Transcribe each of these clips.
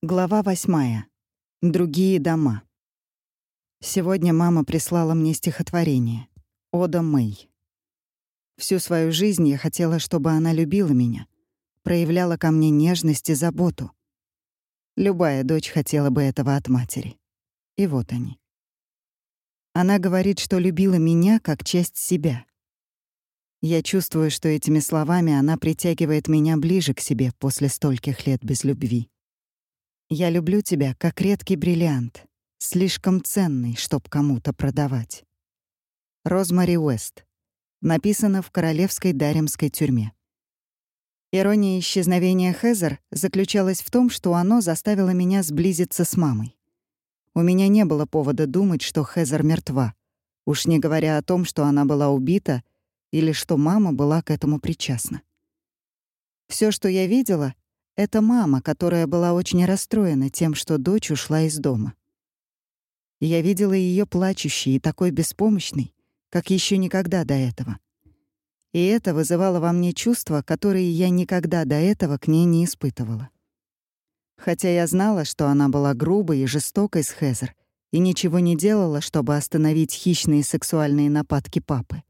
Глава восьмая. Другие дома. Сегодня мама прислала мне стихотворение. Ода Мэй. Всю свою жизнь я хотела, чтобы она любила меня, проявляла ко мне нежность и заботу. Любая дочь хотела бы этого от матери. И вот они. Она говорит, что любила меня как часть себя. Я чувствую, что этими словами она притягивает меня ближе к себе после стольких лет без любви. Я люблю тебя, как редкий бриллиант, слишком ценный, чтоб кому-то продавать. Розмари Уэст. Написано в королевской даремской тюрьме. Ирония исчезновения Хезер заключалась в том, что оно заставило меня сблизиться с мамой. У меня не было повода думать, что Хезер мертва, уж не говоря о том, что она была убита или что мама была к этому причастна. Все, что я видела, это мама, которая была очень расстроена тем, что дочь ушла из дома. Я видела ее плачущей и такой беспомощной, как еще никогда до этого. И это вызывало во мне чувства, которые я никогда до этого к ней не испытывала. Хотя я знала, что она была грубой и жестокой с Хезер и ничего не делала, чтобы остановить хищные сексуальные нападки папы.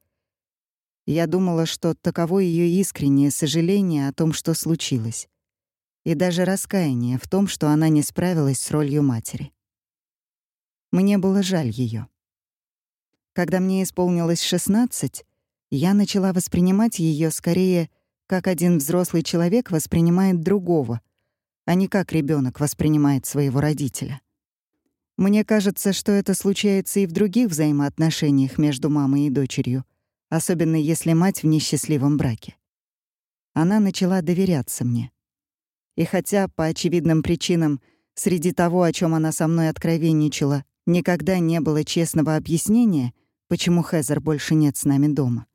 Я думала, что таково ее искреннее сожаление о том, что случилось и даже раскаяние в том, что она не справилась с ролью матери. Мне было жаль ее. Когда мне исполнилось 16, я начала воспринимать ее скорее как один взрослый человек воспринимает другого, а не как ребенок воспринимает своего родителя. Мне кажется, что это случается и в других взаимоотношениях между мамой и дочерью, особенно если мать в несчастливом браке. Она начала доверяться мне. И хотя, по очевидным причинам, среди того, о чем она со мной откровенничала, никогда не было честного объяснения, почему Хезер больше нет с нами дома.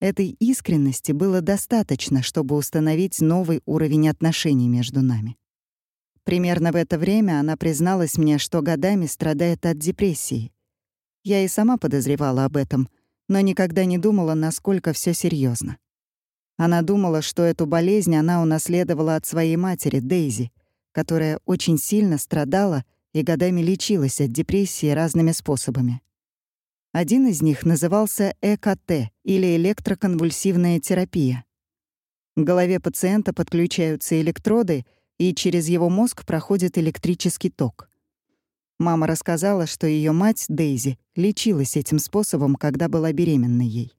Этой искренности было достаточно, чтобы установить новый уровень отношений между нами. Примерно в это время она призналась мне, что годами страдает от депрессии. Я и сама подозревала об этом, но никогда не думала, насколько все серьезно. Она думала, что эту болезнь она унаследовала от своей матери, Дейзи, которая очень сильно страдала и годами лечилась от депрессии разными способами. Один из них назывался ЭКТ или электроконвульсивная терапия. К голове пациента подключаются электроды, и через его мозг проходит электрический ток. Мама рассказала, что ее мать, Дейзи, лечилась этим способом, когда была беременна ей.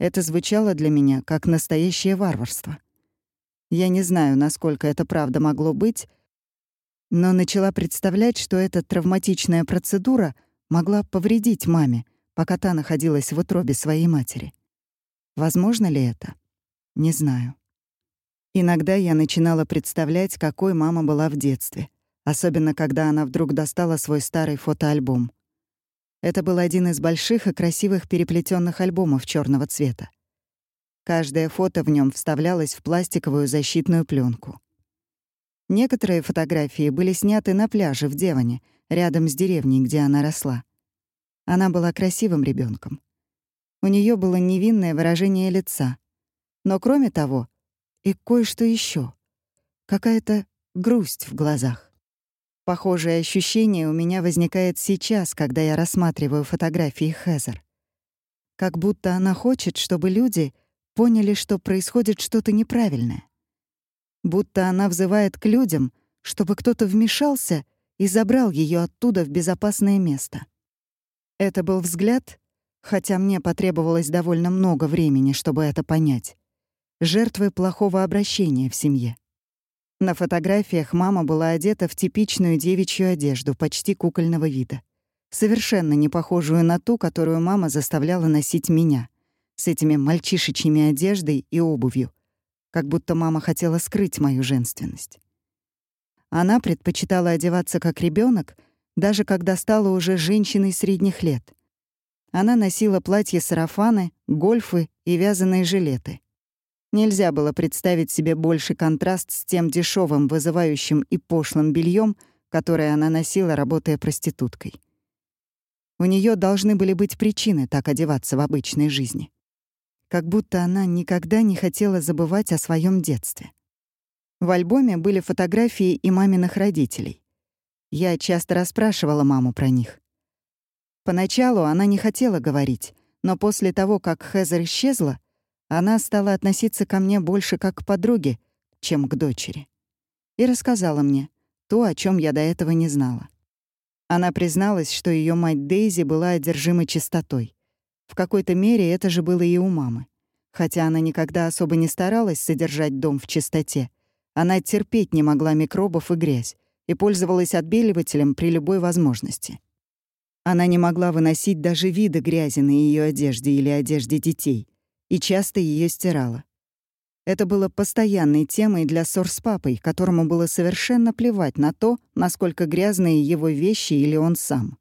Это звучало для меня как настоящее варварство. Я не знаю, насколько это правда могло быть, но начала представлять, что эта травматичная процедура могла повредить маме, пока та находилась в утробе своей матери. Возможно ли это? Не знаю. Иногда я начинала представлять, какой мама была в детстве, особенно когда она вдруг достала свой старый фотоальбом. Это был один из больших и красивых переплетенных альбомов черного цвета. Каждое фото в нем вставлялось в пластиковую защитную пленку. Некоторые фотографии были сняты на пляже в Деване, рядом с деревней, где она росла. Она была красивым ребенком. У нее было невинное выражение лица. Но кроме того, и кое-что еще, Какая-то грусть в глазах. Похожее ощущение у меня возникает сейчас, когда я рассматриваю фотографии Хезер. Как будто она хочет, чтобы люди поняли, что происходит что-то неправильное. Будто она взывает к людям, чтобы кто-то вмешался и забрал ее оттуда в безопасное место. Это был взгляд, хотя мне потребовалось довольно много времени, чтобы это понять, жертвы плохого обращения в семье. На фотографиях мама была одета в типичную девичью одежду, почти кукольного вида. Совершенно не похожую на ту, которую мама заставляла носить меня, с этими мальчишечьими одеждой и обувью, как будто мама хотела скрыть мою женственность. Она предпочитала одеваться как ребенок, даже когда стала уже женщиной средних лет. Она носила платья-сарафаны, гольфы и вязаные жилеты — Нельзя было представить себе больший контраст с тем дешевым, вызывающим и пошлым бельем, которое она носила, работая проституткой. У нее должны были быть причины так одеваться в обычной жизни. Как будто она никогда не хотела забывать о своем детстве. В альбоме были фотографии и маминых родителей. Я часто расспрашивала маму про них. Поначалу она не хотела говорить, но после того, как Хезер исчезла, она стала относиться ко мне больше как к подруге, чем к дочери. И рассказала мне то, о чем я до этого не знала. Она призналась, что ее мать Дейзи была одержима чистотой. В какой-то мере это же было и у мамы. Хотя она никогда особо не старалась содержать дом в чистоте, она терпеть не могла микробов и грязь и пользовалась отбеливателем при любой возможности. Она не могла выносить даже вида грязи на ее одежде или одежде детей и часто ее стирала. Это было постоянной темой для ссор с папой, которому было совершенно плевать на то, насколько грязные его вещи или он сам.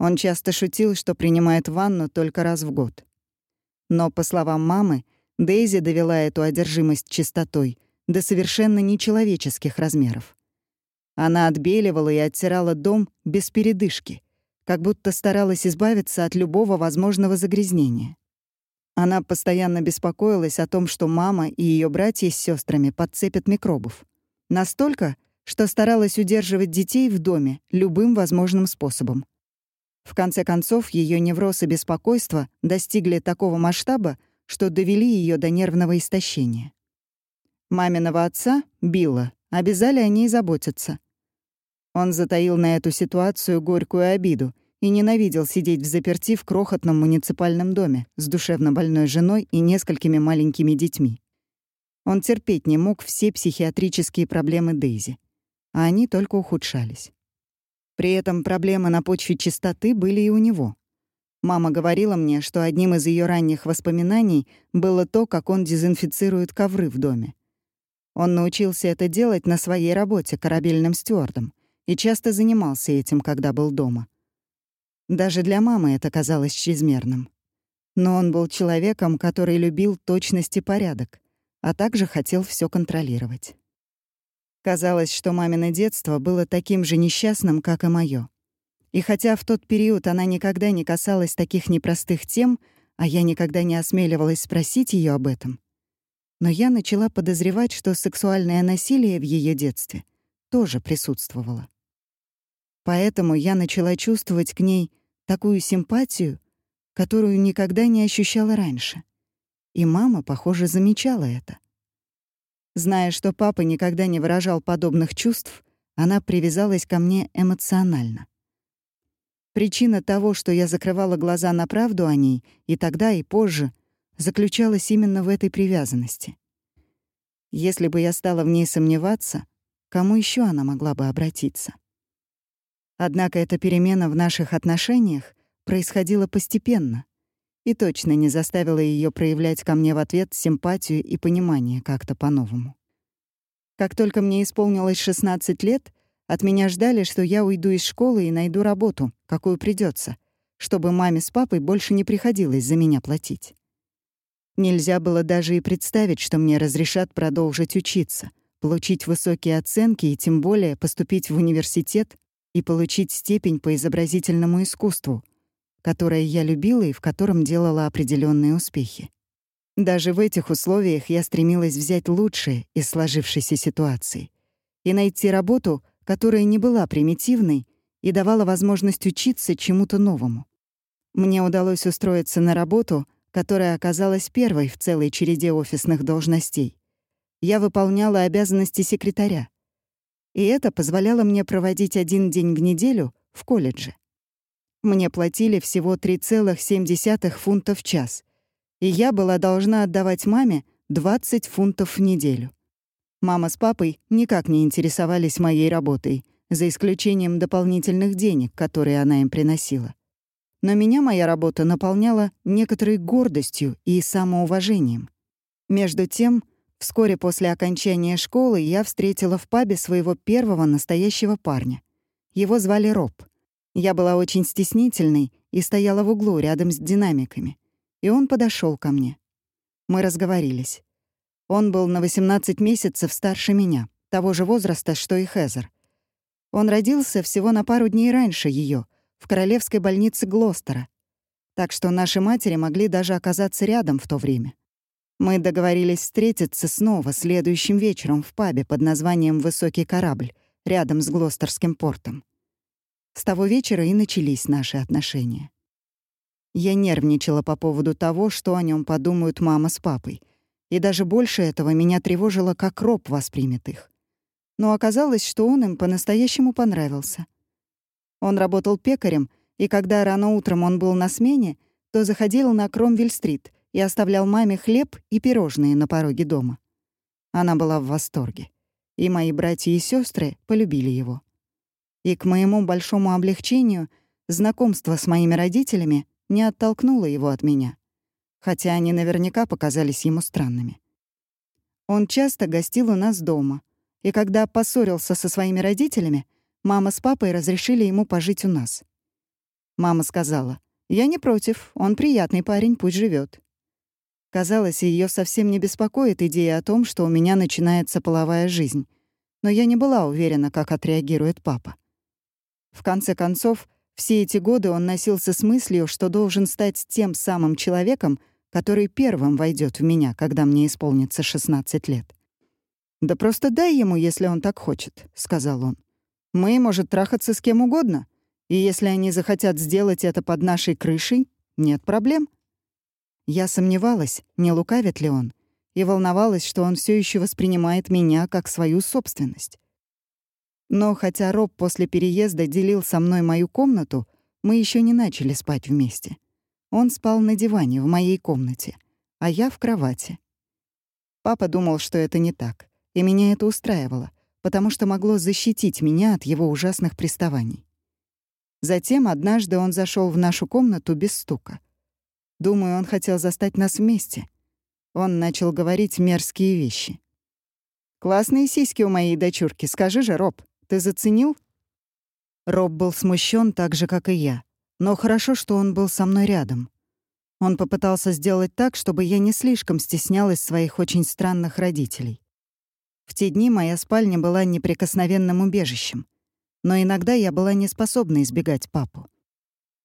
Он часто шутил, что принимает ванну только раз в год. Но, по словам мамы, Дейзи довела эту одержимость чистотой до совершенно нечеловеческих размеров. Она отбеливала и оттирала дом без передышки, как будто старалась избавиться от любого возможного загрязнения. Она постоянно беспокоилась о том, что мама и ее братья с сестрами подцепят микробов. Настолько, что старалась удерживать детей в доме любым возможным способом. В конце концов, ее невроз и беспокойство достигли такого масштаба, что довели ее до нервного истощения. Маминого отца, Билла, обязали о ней заботиться. Он затаил на эту ситуацию горькую обиду и ненавидел сидеть в заперти в крохотном муниципальном доме с душевно больной женой и несколькими маленькими детьми. Он терпеть не мог все психиатрические проблемы Дейзи, а они только ухудшались. При этом проблемы на почве чистоты были и у него. Мама говорила мне, что одним из ее ранних воспоминаний было то, как он дезинфицирует ковры в доме. Он научился это делать на своей работе корабельным стюардом и часто занимался этим, когда был дома. Даже для мамы это казалось чрезмерным. Но он был человеком, который любил точность и порядок, а также хотел все контролировать. Казалось, что мамино детство было таким же несчастным, как и моё. И хотя в тот период она никогда не касалась таких непростых тем, а я никогда не осмеливалась спросить ее об этом, но я начала подозревать, что сексуальное насилие в ее детстве тоже присутствовало. Поэтому я начала чувствовать к ней такую симпатию, которую никогда не ощущала раньше. И мама, похоже, замечала это. Зная, что папа никогда не выражал подобных чувств, она привязалась ко мне эмоционально. Причина того, что я закрывала глаза на правду о ней и тогда, и позже, заключалась именно в этой привязанности. Если бы я стала в ней сомневаться, кому еще она могла бы обратиться? Однако эта перемена в наших отношениях происходила постепенно и точно не заставила ее проявлять ко мне в ответ симпатию и понимание как-то по-новому. Как только мне исполнилось 16 лет, от меня ждали, что я уйду из школы и найду работу, какую придется, чтобы маме с папой больше не приходилось за меня платить. Нельзя было даже и представить, что мне разрешат продолжить учиться, получить высокие оценки и тем более поступить в университет и получить степень по изобразительному искусству, которое я любила и в котором делала определенные успехи. Даже в этих условиях я стремилась взять лучшее из сложившейся ситуации и найти работу, которая не была примитивной и давала возможность учиться чему-то новому. Мне удалось устроиться на работу, которая оказалась первой в целой череде офисных должностей. Я выполняла обязанности секретаря, и это позволяло мне проводить один день в неделю в колледже. Мне платили всего 3,7 фунтов в час, и я была должна отдавать маме 20 фунтов в неделю. Мама с папой никак не интересовались моей работой, за исключением дополнительных денег, которые она им приносила. Но меня моя работа наполняла некоторой гордостью и самоуважением. Между тем, Вскоре после окончания школы я встретила в пабе своего первого настоящего парня. Его звали Роб. Я была очень стеснительной и стояла в углу рядом с динамиками. И он подошел ко мне. Мы разговорились. Он был на 18 месяцев старше меня, того же возраста, что и Хезер. Он родился всего на пару дней раньше ее, в королевской больнице Глостера. Так что наши матери могли даже оказаться рядом в то время. Мы договорились встретиться снова следующим вечером в пабе под названием «Высокий корабль» рядом с Глостерским портом. С того вечера и начались наши отношения. Я нервничала по поводу того, что о нем подумают мама с папой. И даже больше этого меня тревожило, как Роб воспримет их. Но оказалось, что он им по-настоящему понравился. Он работал пекарем, и когда рано утром он был на смене, то заходил на Кромвель-стрит — и оставлял маме хлеб и пирожные на пороге дома. Она была в восторге. И мои братья и сестры полюбили его. И к моему большому облегчению знакомство с моими родителями не оттолкнуло его от меня, хотя они наверняка показались ему странными. Он часто гостил у нас дома, и когда поссорился со своими родителями, мама с папой разрешили ему пожить у нас. Мама сказала, «Я не против, он приятный парень, пусть живет. Казалось, ее совсем не беспокоит идея о том, что у меня начинается половая жизнь. Но я не была уверена, как отреагирует папа. В конце концов, все эти годы он носился с мыслью, что должен стать тем самым человеком, который первым войдет в меня, когда мне исполнится 16 лет. «Да просто дай ему, если он так хочет», — сказал он. «Мы может трахаться с кем угодно, и если они захотят сделать это под нашей крышей, нет проблем». Я сомневалась, не лукавит ли он, и волновалась, что он все еще воспринимает меня как свою собственность. Но хотя Роб после переезда делил со мной мою комнату, мы еще не начали спать вместе. Он спал на диване в моей комнате, а я в кровати. Папа думал, что это не так, и меня это устраивало, потому что могло защитить меня от его ужасных приставаний. Затем однажды он зашел в нашу комнату без стука — Думаю, он хотел застать нас вместе. Он начал говорить мерзкие вещи. «Классные сиськи у моей дочурки, скажи же, Роб, ты заценил?» Роб был смущен так же, как и я. Но хорошо, что он был со мной рядом. Он попытался сделать так, чтобы я не слишком стеснялась своих очень странных родителей. В те дни моя спальня была неприкосновенным убежищем. Но иногда я была не способна избегать папу.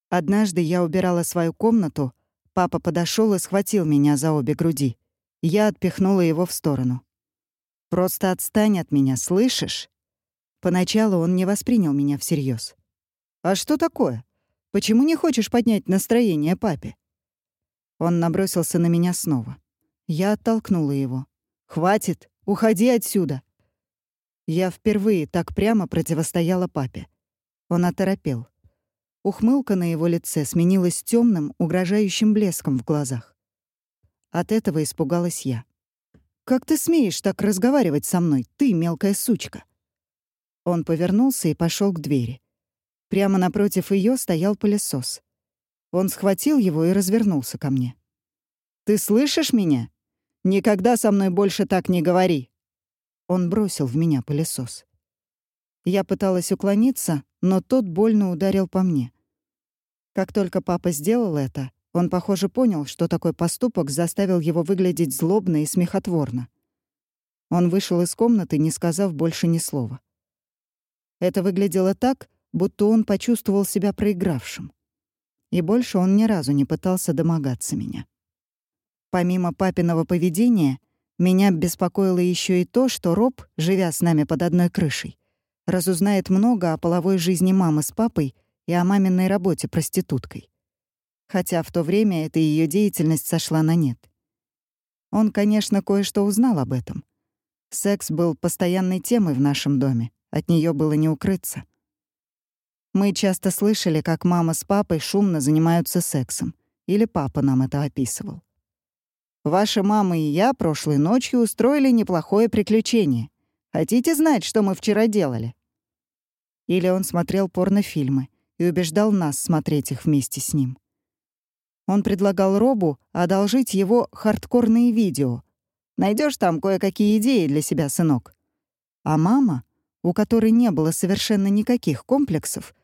Однажды я убирала свою комнату, Папа подошел и схватил меня за обе груди. Я отпихнула его в сторону. «Просто отстань от меня, слышишь?» Поначалу он не воспринял меня всерьез. «А что такое? Почему не хочешь поднять настроение папе?» Он набросился на меня снова. Я оттолкнула его. «Хватит! Уходи отсюда!» Я впервые так прямо противостояла папе. Он оторопел. Ухмылка на его лице сменилась темным, угрожающим блеском в глазах. От этого испугалась я. «Как ты смеешь так разговаривать со мной, ты, мелкая сучка?» Он повернулся и пошел к двери. Прямо напротив ее стоял пылесос. Он схватил его и развернулся ко мне. «Ты слышишь меня? Никогда со мной больше так не говори!» Он бросил в меня пылесос. Я пыталась уклониться, но тот больно ударил по мне. Как только папа сделал это, он, похоже, понял, что такой поступок заставил его выглядеть злобно и смехотворно. Он вышел из комнаты, не сказав больше ни слова. Это выглядело так, будто он почувствовал себя проигравшим. И больше он ни разу не пытался домогаться меня. Помимо папиного поведения, меня беспокоило еще и то, что Роб, живя с нами под одной крышей, разузнает много о половой жизни мамы с папой — и о маминой работе проституткой. Хотя в то время эта ее деятельность сошла на нет. Он, конечно, кое-что узнал об этом. Секс был постоянной темой в нашем доме, от нее было не укрыться. Мы часто слышали, как мама с папой шумно занимаются сексом, или папа нам это описывал. Ваша мама и я прошлой ночью устроили неплохое приключение. Хотите знать, что мы вчера делали?» Или он смотрел порнофильмы, и убеждал нас смотреть их вместе с ним. Он предлагал Робу одолжить его хардкорные видео. Найдешь там кое-какие идеи для себя, сынок». А мама, у которой не было совершенно никаких комплексов,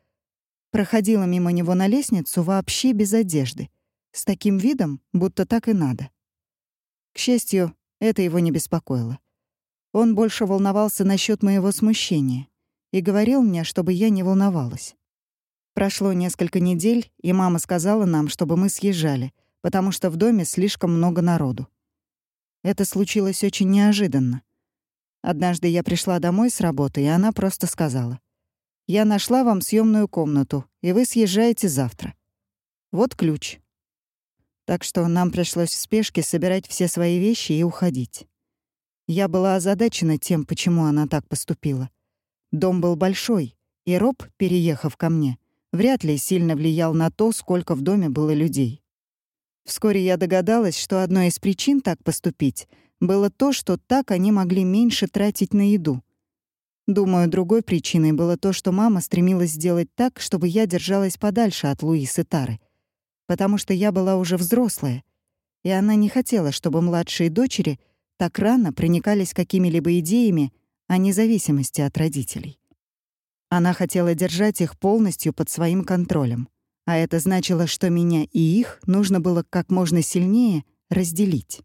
проходила мимо него на лестницу вообще без одежды, с таким видом, будто так и надо. К счастью, это его не беспокоило. Он больше волновался насчет моего смущения и говорил мне, чтобы я не волновалась. Прошло несколько недель, и мама сказала нам, чтобы мы съезжали, потому что в доме слишком много народу. Это случилось очень неожиданно. Однажды я пришла домой с работы, и она просто сказала. «Я нашла вам съемную комнату, и вы съезжаете завтра. Вот ключ». Так что нам пришлось в спешке собирать все свои вещи и уходить. Я была озадачена тем, почему она так поступила. Дом был большой, и Роб, переехав ко мне, вряд ли сильно влиял на то, сколько в доме было людей. Вскоре я догадалась, что одной из причин так поступить было то, что так они могли меньше тратить на еду. Думаю, другой причиной было то, что мама стремилась сделать так, чтобы я держалась подальше от Луисы Тары, потому что я была уже взрослая, и она не хотела, чтобы младшие дочери так рано проникались какими-либо идеями о независимости от родителей. Она хотела держать их полностью под своим контролем а это значило, что меня и их нужно было как можно сильнее разделить.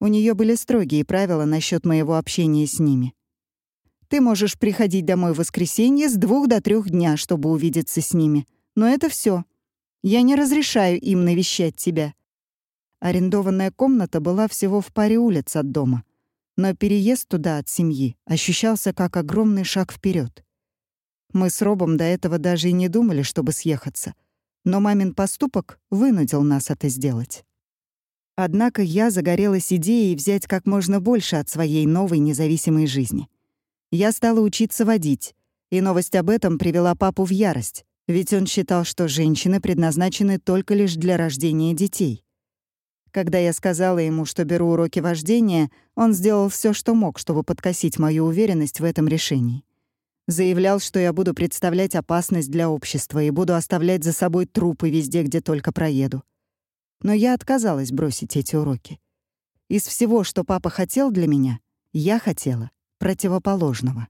У нее были строгие правила насчет моего общения с ними. Ты можешь приходить домой в воскресенье с двух до трех дня, чтобы увидеться с ними. Но это все. Я не разрешаю им навещать тебя. Арендованная комната была всего в паре улиц от дома, но переезд туда от семьи ощущался как огромный шаг вперед. Мы с Робом до этого даже и не думали, чтобы съехаться. Но мамин поступок вынудил нас это сделать. Однако я загорелась идеей взять как можно больше от своей новой независимой жизни. Я стала учиться водить, и новость об этом привела папу в ярость, ведь он считал, что женщины предназначены только лишь для рождения детей. Когда я сказала ему, что беру уроки вождения, он сделал все, что мог, чтобы подкосить мою уверенность в этом решении. Заявлял, что я буду представлять опасность для общества и буду оставлять за собой трупы везде, где только проеду. Но я отказалась бросить эти уроки. Из всего, что папа хотел для меня, я хотела противоположного.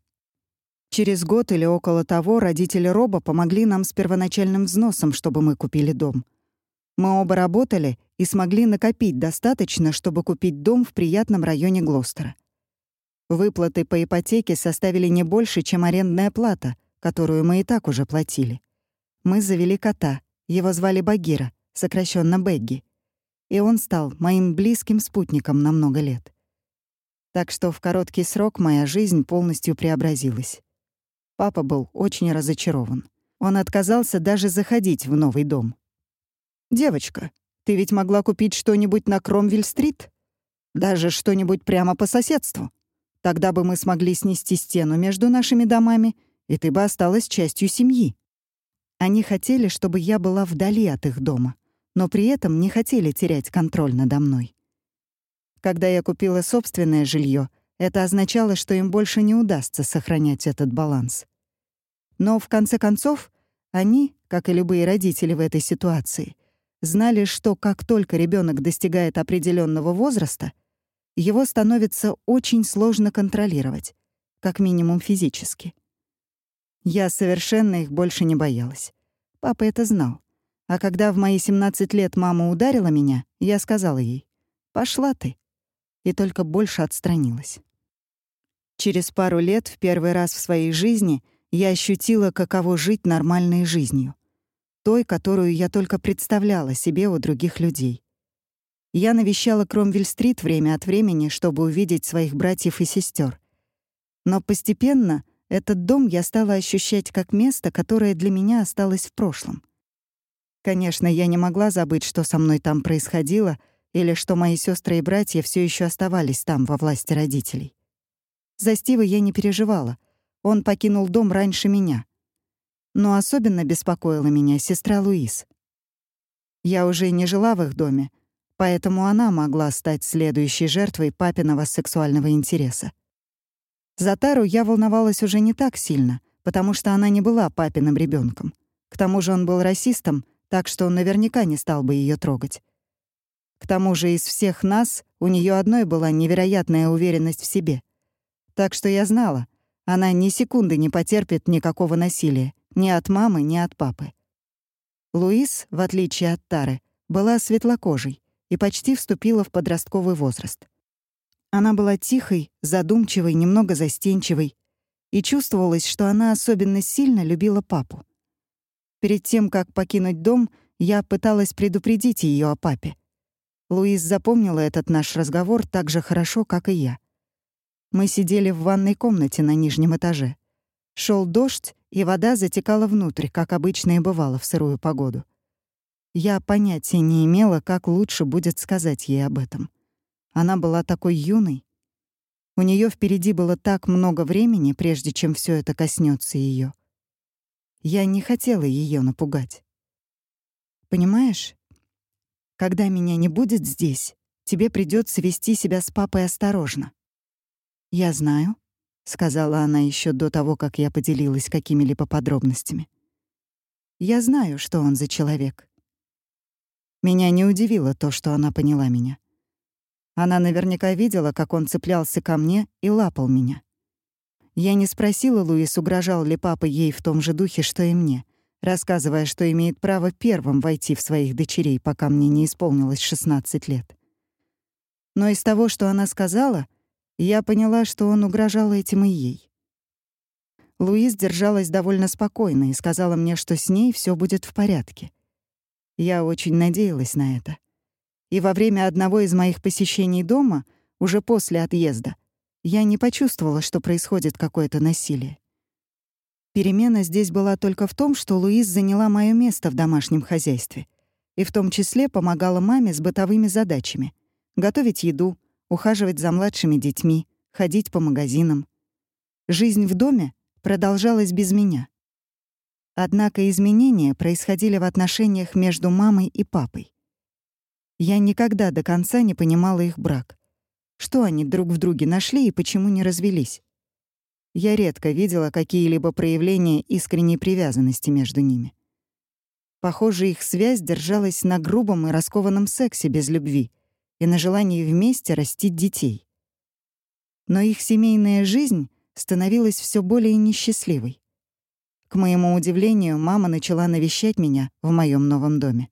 Через год или около того родители Роба помогли нам с первоначальным взносом, чтобы мы купили дом. Мы оба работали и смогли накопить достаточно, чтобы купить дом в приятном районе Глостера. Выплаты по ипотеке составили не больше, чем арендная плата, которую мы и так уже платили. Мы завели кота, его звали Багира, сокращенно Бегги. И он стал моим близким спутником на много лет. Так что в короткий срок моя жизнь полностью преобразилась. Папа был очень разочарован. Он отказался даже заходить в новый дом. «Девочка, ты ведь могла купить что-нибудь на Кромвель-стрит? Даже что-нибудь прямо по соседству?» Тогда бы мы смогли снести стену между нашими домами, и ты бы осталась частью семьи. Они хотели, чтобы я была вдали от их дома, но при этом не хотели терять контроль надо мной. Когда я купила собственное жилье, это означало, что им больше не удастся сохранять этот баланс. Но в конце концов, они, как и любые родители в этой ситуации, знали, что как только ребенок достигает определенного возраста — его становится очень сложно контролировать, как минимум физически. Я совершенно их больше не боялась. Папа это знал. А когда в мои 17 лет мама ударила меня, я сказала ей «Пошла ты», и только больше отстранилась. Через пару лет, в первый раз в своей жизни, я ощутила, каково жить нормальной жизнью. Той, которую я только представляла себе у других людей. Я навещала Кромвель-стрит время от времени, чтобы увидеть своих братьев и сестер. Но постепенно этот дом я стала ощущать как место, которое для меня осталось в прошлом. Конечно, я не могла забыть, что со мной там происходило, или что мои сестры и братья все еще оставались там во власти родителей. За Стива я не переживала. Он покинул дом раньше меня. Но особенно беспокоила меня сестра Луиз. Я уже не жила в их доме, поэтому она могла стать следующей жертвой папиного сексуального интереса. За Тару я волновалась уже не так сильно, потому что она не была папиным ребенком. К тому же он был расистом, так что он наверняка не стал бы ее трогать. К тому же из всех нас у нее одной была невероятная уверенность в себе. Так что я знала, она ни секунды не потерпит никакого насилия, ни от мамы, ни от папы. Луис, в отличие от Тары, была светлокожей, и почти вступила в подростковый возраст. Она была тихой, задумчивой, немного застенчивой, и чувствовалось, что она особенно сильно любила папу. Перед тем, как покинуть дом, я пыталась предупредить ее о папе. Луис запомнила этот наш разговор так же хорошо, как и я. Мы сидели в ванной комнате на нижнем этаже. Шел дождь, и вода затекала внутрь, как обычно и бывало в сырую погоду. Я понятия не имела, как лучше будет сказать ей об этом. Она была такой юной. У нее впереди было так много времени, прежде чем все это коснется ее. Я не хотела ее напугать. Понимаешь, когда меня не будет здесь, тебе придется вести себя с папой осторожно. Я знаю, сказала она еще до того, как я поделилась какими-либо подробностями. Я знаю, что он за человек. Меня не удивило то, что она поняла меня. Она наверняка видела, как он цеплялся ко мне и лапал меня. Я не спросила Луис, угрожал ли папа ей в том же духе, что и мне, рассказывая, что имеет право первым войти в своих дочерей, пока мне не исполнилось 16 лет. Но из того, что она сказала, я поняла, что он угрожал этим и ей. Луис держалась довольно спокойно и сказала мне, что с ней все будет в порядке. Я очень надеялась на это. И во время одного из моих посещений дома, уже после отъезда, я не почувствовала, что происходит какое-то насилие. Перемена здесь была только в том, что Луиз заняла моё место в домашнем хозяйстве и в том числе помогала маме с бытовыми задачами — готовить еду, ухаживать за младшими детьми, ходить по магазинам. Жизнь в доме продолжалась без меня. Однако изменения происходили в отношениях между мамой и папой. Я никогда до конца не понимала их брак. Что они друг в друге нашли и почему не развелись? Я редко видела какие-либо проявления искренней привязанности между ними. Похоже, их связь держалась на грубом и раскованном сексе без любви и на желании вместе растить детей. Но их семейная жизнь становилась все более несчастливой. К моему удивлению, мама начала навещать меня в моем новом доме.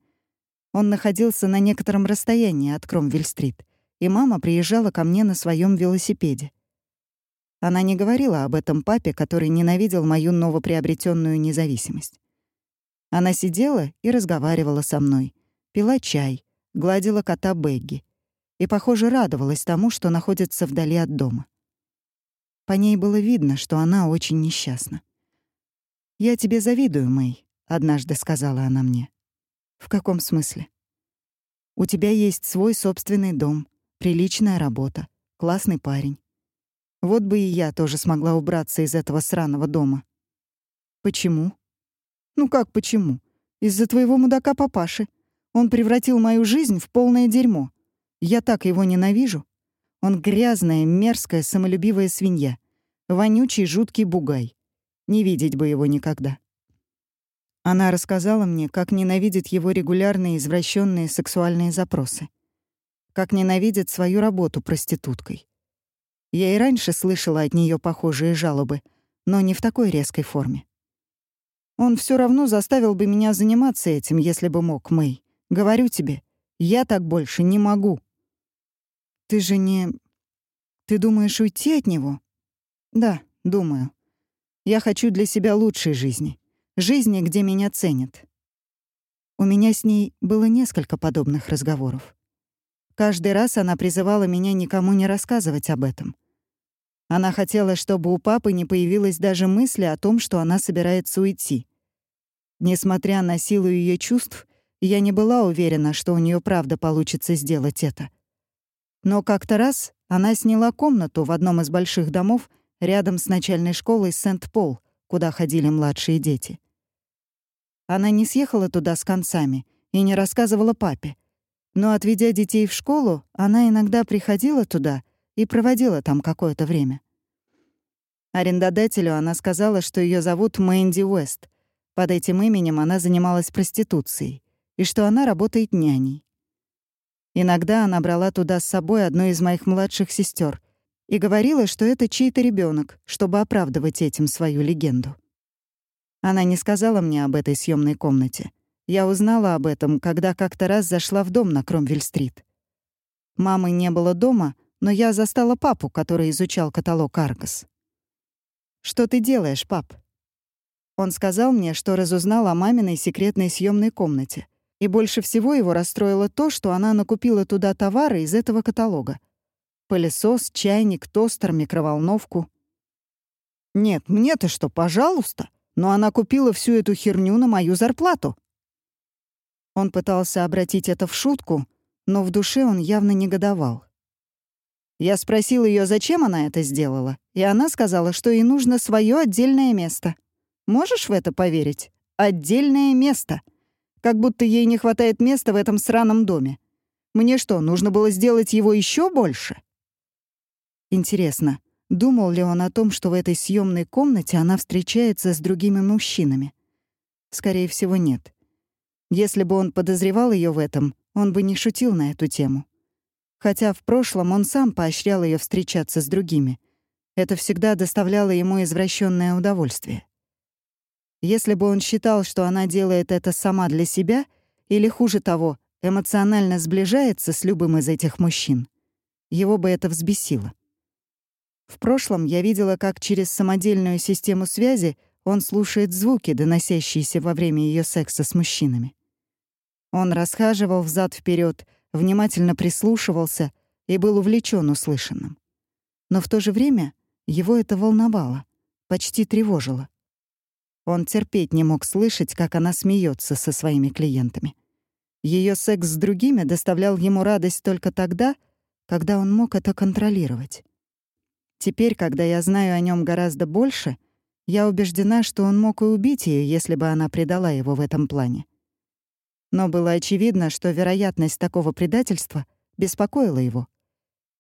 Он находился на некотором расстоянии от Кромвель-стрит — и мама приезжала ко мне на своем велосипеде. Она не говорила об этом папе, который ненавидел мою новоприобретенную независимость. Она сидела и разговаривала со мной, пила чай, гладила кота Бегги и, похоже, радовалась тому, что находится вдали от дома. По ней было видно, что она очень несчастна. «Я тебе завидую, Мэй», — однажды сказала она мне. «В каком смысле?» «У тебя есть свой собственный дом, Приличная работа, классный парень. Вот бы и я тоже смогла убраться из этого сраного дома. Почему? Ну как почему? Из-за твоего мудака папаши. Он превратил мою жизнь в полное дерьмо. Я так его ненавижу. Он грязная, мерзкая, самолюбивая свинья. Вонючий, жуткий бугай. Не видеть бы его никогда. Она рассказала мне, как ненавидит его регулярные извращенные сексуальные запросы как ненавидит свою работу проституткой. Я и раньше слышала от нее похожие жалобы, но не в такой резкой форме. Он все равно заставил бы меня заниматься этим, если бы мог, Мэй. Говорю тебе, я так больше не могу. Ты же не... Ты думаешь уйти от него? Да, думаю. Я хочу для себя лучшей жизни. Жизни, где меня ценят. У меня с ней было несколько подобных разговоров. Каждый раз она призывала меня никому не рассказывать об этом. Она хотела, чтобы у папы не появилось даже мысли о том, что она собирается уйти. Несмотря на силу ее чувств, я не была уверена, что у нее правда получится сделать это. Но как-то раз она сняла комнату в одном из больших домов рядом с начальной школой Сент-Пол, куда ходили младшие дети. Она не съехала туда с концами и не рассказывала папе, но, отведя детей в школу, она иногда приходила туда и проводила там какое-то время. Арендодателю она сказала, что ее зовут Мэнди Уэст. Под этим именем она занималась проституцией и что она работает няней. Иногда она брала туда с собой одну из моих младших сестер и говорила, что это чей-то ребенок, чтобы оправдывать этим свою легенду. Она не сказала мне об этой съемной комнате, я узнала об этом, когда как-то раз зашла в дом на Кромвель-стрит. Мамы не было дома, но я застала папу, который изучал каталог «Аргос». «Что ты делаешь, пап?» Он сказал мне, что разузнал о маминой секретной съемной комнате, И больше всего его расстроило то, что она накупила туда товары из этого каталога. Пылесос, чайник, тостер, микроволновку. Нет, мне-то что, пожалуйста? Но она купила всю эту херню на мою зарплату. Он пытался обратить это в шутку, но в душе он явно негодовал. Я спросил ее, зачем она это сделала, и она сказала, что ей нужно свое отдельное место. Можешь в это поверить? Отдельное место. Как будто ей не хватает места в этом сраном доме. Мне что, нужно было сделать его еще больше? Интересно, думал ли он о том, что в этой съемной комнате она встречается с другими мужчинами? Скорее всего, нет. Если бы он подозревал ее в этом, он бы не шутил на эту тему. Хотя в прошлом он сам поощрял ее встречаться с другими. Это всегда доставляло ему извращенное удовольствие. Если бы он считал, что она делает это сама для себя, или, хуже того, эмоционально сближается с любым из этих мужчин, его бы это взбесило. В прошлом я видела, как через самодельную систему связи он слушает звуки, доносящиеся во время ее секса с мужчинами. Он расхаживал взад вперед, внимательно прислушивался и был увлечен услышанным. Но в то же время его это волновало, почти тревожило. Он терпеть не мог слышать, как она смеется со своими клиентами. Ее секс с другими доставлял ему радость только тогда, когда он мог это контролировать. Теперь, когда я знаю о нем гораздо больше, я убеждена, что он мог и убить ее, если бы она предала его в этом плане. Но было очевидно, что вероятность такого предательства беспокоила его.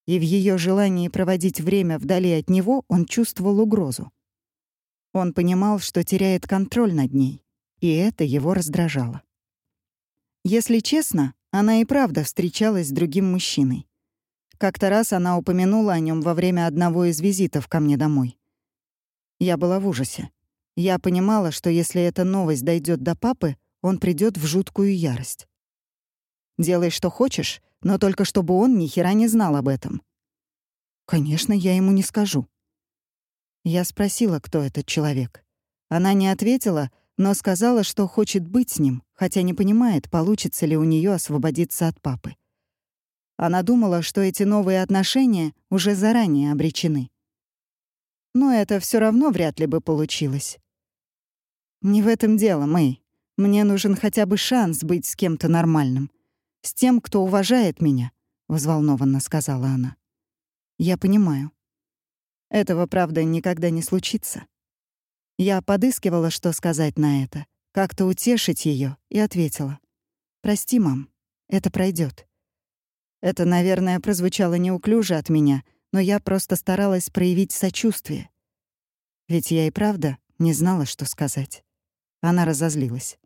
И в ее желании проводить время вдали от него он чувствовал угрозу. Он понимал, что теряет контроль над ней, и это его раздражало. Если честно, она и правда встречалась с другим мужчиной. Как-то раз она упомянула о нем во время одного из визитов ко мне домой. Я была в ужасе. Я понимала, что если эта новость дойдет до папы, он придет в жуткую ярость. «Делай, что хочешь, но только чтобы он ни хера не знал об этом». «Конечно, я ему не скажу». Я спросила, кто этот человек. Она не ответила, но сказала, что хочет быть с ним, хотя не понимает, получится ли у нее освободиться от папы. Она думала, что эти новые отношения уже заранее обречены. Но это все равно вряд ли бы получилось. Не в этом дело, Мэй. Мне нужен хотя бы шанс быть с кем-то нормальным. С тем, кто уважает меня, — взволнованно сказала она. Я понимаю. Этого, правда, никогда не случится. Я подыскивала, что сказать на это, как-то утешить ее, и ответила. «Прости, мам, это пройдет. Это, наверное, прозвучало неуклюже от меня, но я просто старалась проявить сочувствие. Ведь я и правда не знала, что сказать. Она разозлилась.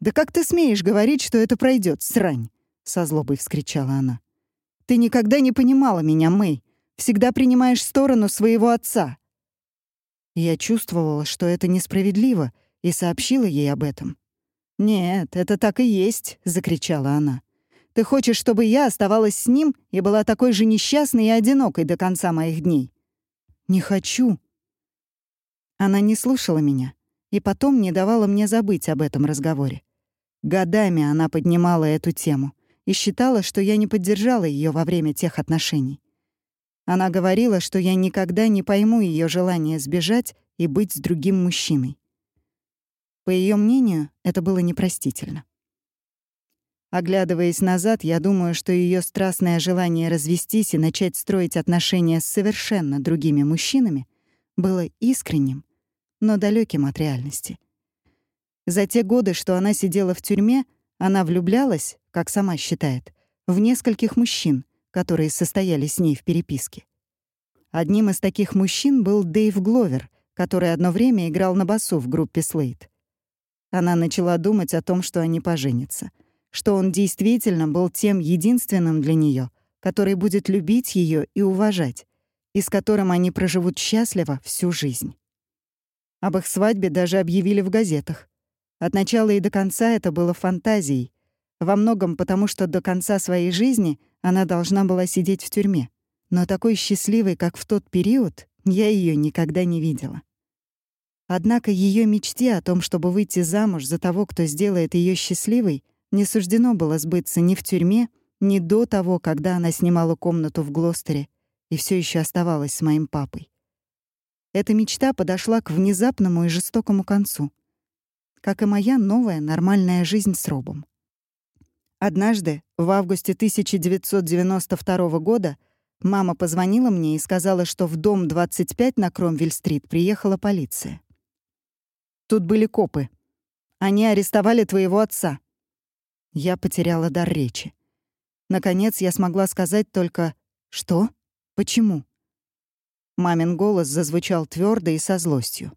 «Да как ты смеешь говорить, что это пройдет, срань?» — со злобой вскричала она. «Ты никогда не понимала меня, Мэй. Всегда принимаешь сторону своего отца». Я чувствовала, что это несправедливо, и сообщила ей об этом. «Нет, это так и есть», — закричала она. Ты хочешь, чтобы я оставалась с ним и была такой же несчастной и одинокой до конца моих дней?» «Не хочу». Она не слушала меня и потом не давала мне забыть об этом разговоре. Годами она поднимала эту тему и считала, что я не поддержала ее во время тех отношений. Она говорила, что я никогда не пойму ее желание сбежать и быть с другим мужчиной. По ее мнению, это было непростительно. Оглядываясь назад, я думаю, что ее страстное желание развестись и начать строить отношения с совершенно другими мужчинами было искренним, но далеким от реальности. За те годы, что она сидела в тюрьме, она влюблялась, как сама считает, в нескольких мужчин, которые состояли с ней в переписке. Одним из таких мужчин был Дэйв Гловер, который одно время играл на басу в группе Слейт. Она начала думать о том, что они поженятся — что он действительно был тем единственным для нее, который будет любить ее и уважать, и с которым они проживут счастливо всю жизнь. Об их свадьбе даже объявили в газетах. От начала и до конца это было фантазией, во многом потому, что до конца своей жизни она должна была сидеть в тюрьме. Но такой счастливой, как в тот период, я ее никогда не видела. Однако ее мечте о том, чтобы выйти замуж за того, кто сделает ее счастливой, не суждено было сбыться ни в тюрьме, ни до того, когда она снимала комнату в Глостере и все еще оставалась с моим папой. Эта мечта подошла к внезапному и жестокому концу, как и моя новая нормальная жизнь с Робом. Однажды, в августе 1992 года, мама позвонила мне и сказала, что в дом 25 на Кромвель-стрит приехала полиция. Тут были копы. Они арестовали твоего отца. Я потеряла дар речи. Наконец я смогла сказать только «Что? Почему?» Мамин голос зазвучал твердо и со злостью.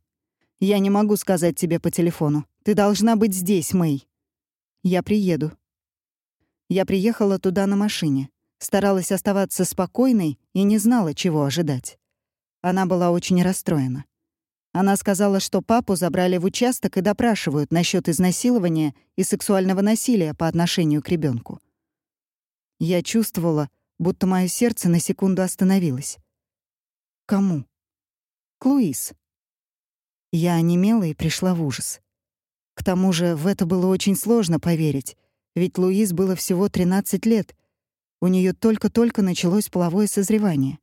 «Я не могу сказать тебе по телефону. Ты должна быть здесь, Мэй». «Я приеду», я приехала туда на машине, старалась оставаться спокойной и не знала, чего ожидать. Она была очень расстроена. Она сказала, что папу забрали в участок и допрашивают насчет изнасилования и сексуального насилия по отношению к ребенку. Я чувствовала, будто мое сердце на секунду остановилось. Кому? К Луис. Я онемела и пришла в ужас. К тому же в это было очень сложно поверить, ведь Луиз было всего 13 лет. У нее только-только началось половое созревание.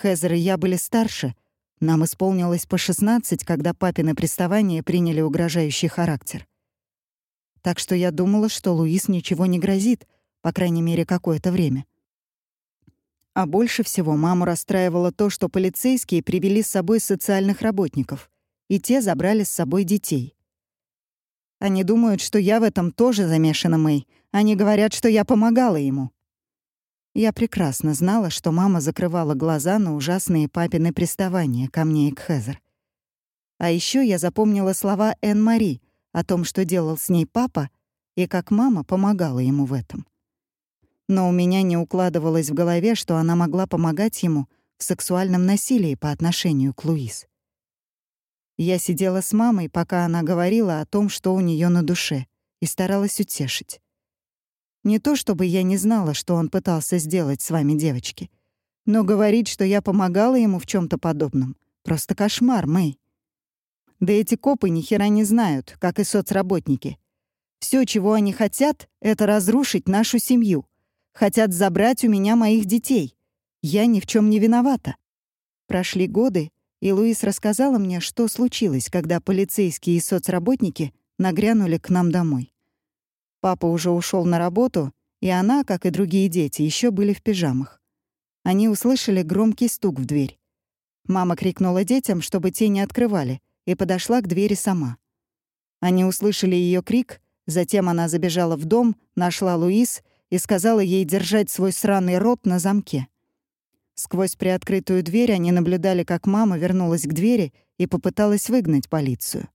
Хезер и я были старше. Нам исполнилось по 16, когда папины приставания приняли угрожающий характер. Так что я думала, что Луиз ничего не грозит, по крайней мере, какое-то время. А больше всего маму расстраивало то, что полицейские привели с собой социальных работников, и те забрали с собой детей. Они думают, что я в этом тоже замешана, Мэй. Они говорят, что я помогала ему». Я прекрасно знала, что мама закрывала глаза на ужасные папины приставания ко мне и к Хезер. А еще я запомнила слова Энн-Мари о том, что делал с ней папа, и как мама помогала ему в этом. Но у меня не укладывалось в голове, что она могла помогать ему в сексуальном насилии по отношению к Луис. Я сидела с мамой, пока она говорила о том, что у нее на душе, и старалась утешить. Не то чтобы я не знала, что он пытался сделать с вами, девочки, но говорить, что я помогала ему в чем то подобном, просто кошмар, Мэй. Да эти копы ни хера не знают, как и соцработники. Все, чего они хотят, это разрушить нашу семью. Хотят забрать у меня моих детей. Я ни в чем не виновата. Прошли годы, и Луис рассказала мне, что случилось, когда полицейские и соцработники нагрянули к нам домой. Папа уже ушел на работу, и она, как и другие дети, еще были в пижамах. Они услышали громкий стук в дверь. Мама крикнула детям, чтобы те не открывали, и подошла к двери сама. Они услышали ее крик, затем она забежала в дом, нашла Луис и сказала ей держать свой сраный рот на замке. Сквозь приоткрытую дверь они наблюдали, как мама вернулась к двери и попыталась выгнать полицию.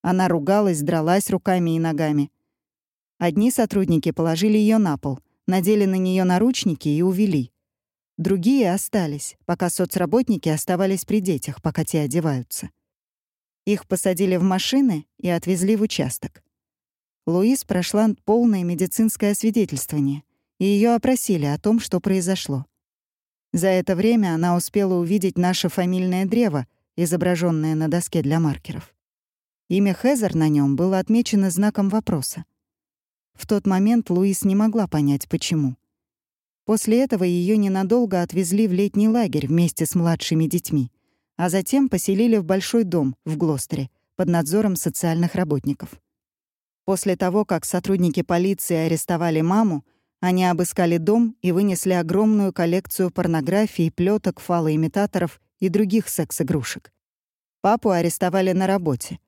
Она ругалась, дралась руками и ногами. Одни сотрудники положили ее на пол, надели на нее наручники и увели. Другие остались, пока соцработники оставались при детях, пока те одеваются. Их посадили в машины и отвезли в участок. Луис прошла полное медицинское освидетельствование, и ее опросили о том, что произошло. За это время она успела увидеть наше фамильное древо, изображенное на доске для маркеров. Имя Хезер на нем было отмечено знаком вопроса. В тот момент Луис не могла понять, почему. После этого ее ненадолго отвезли в летний лагерь вместе с младшими детьми, а затем поселили в большой дом в Глостере под надзором социальных работников. После того, как сотрудники полиции арестовали маму, они обыскали дом и вынесли огромную коллекцию порнографии, плеток, фалоимитаторов и других секс-игрушек. Папу арестовали на работе.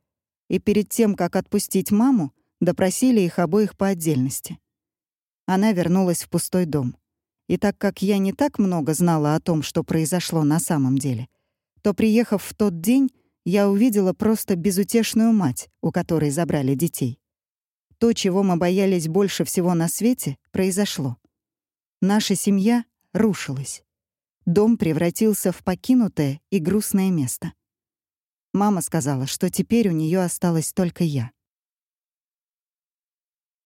И перед тем, как отпустить маму, допросили их обоих по отдельности. Она вернулась в пустой дом. И так как я не так много знала о том, что произошло на самом деле, то, приехав в тот день, я увидела просто безутешную мать, у которой забрали детей. То, чего мы боялись больше всего на свете, произошло. Наша семья рушилась. Дом превратился в покинутое и грустное место. Мама сказала, что теперь у нее осталась только я.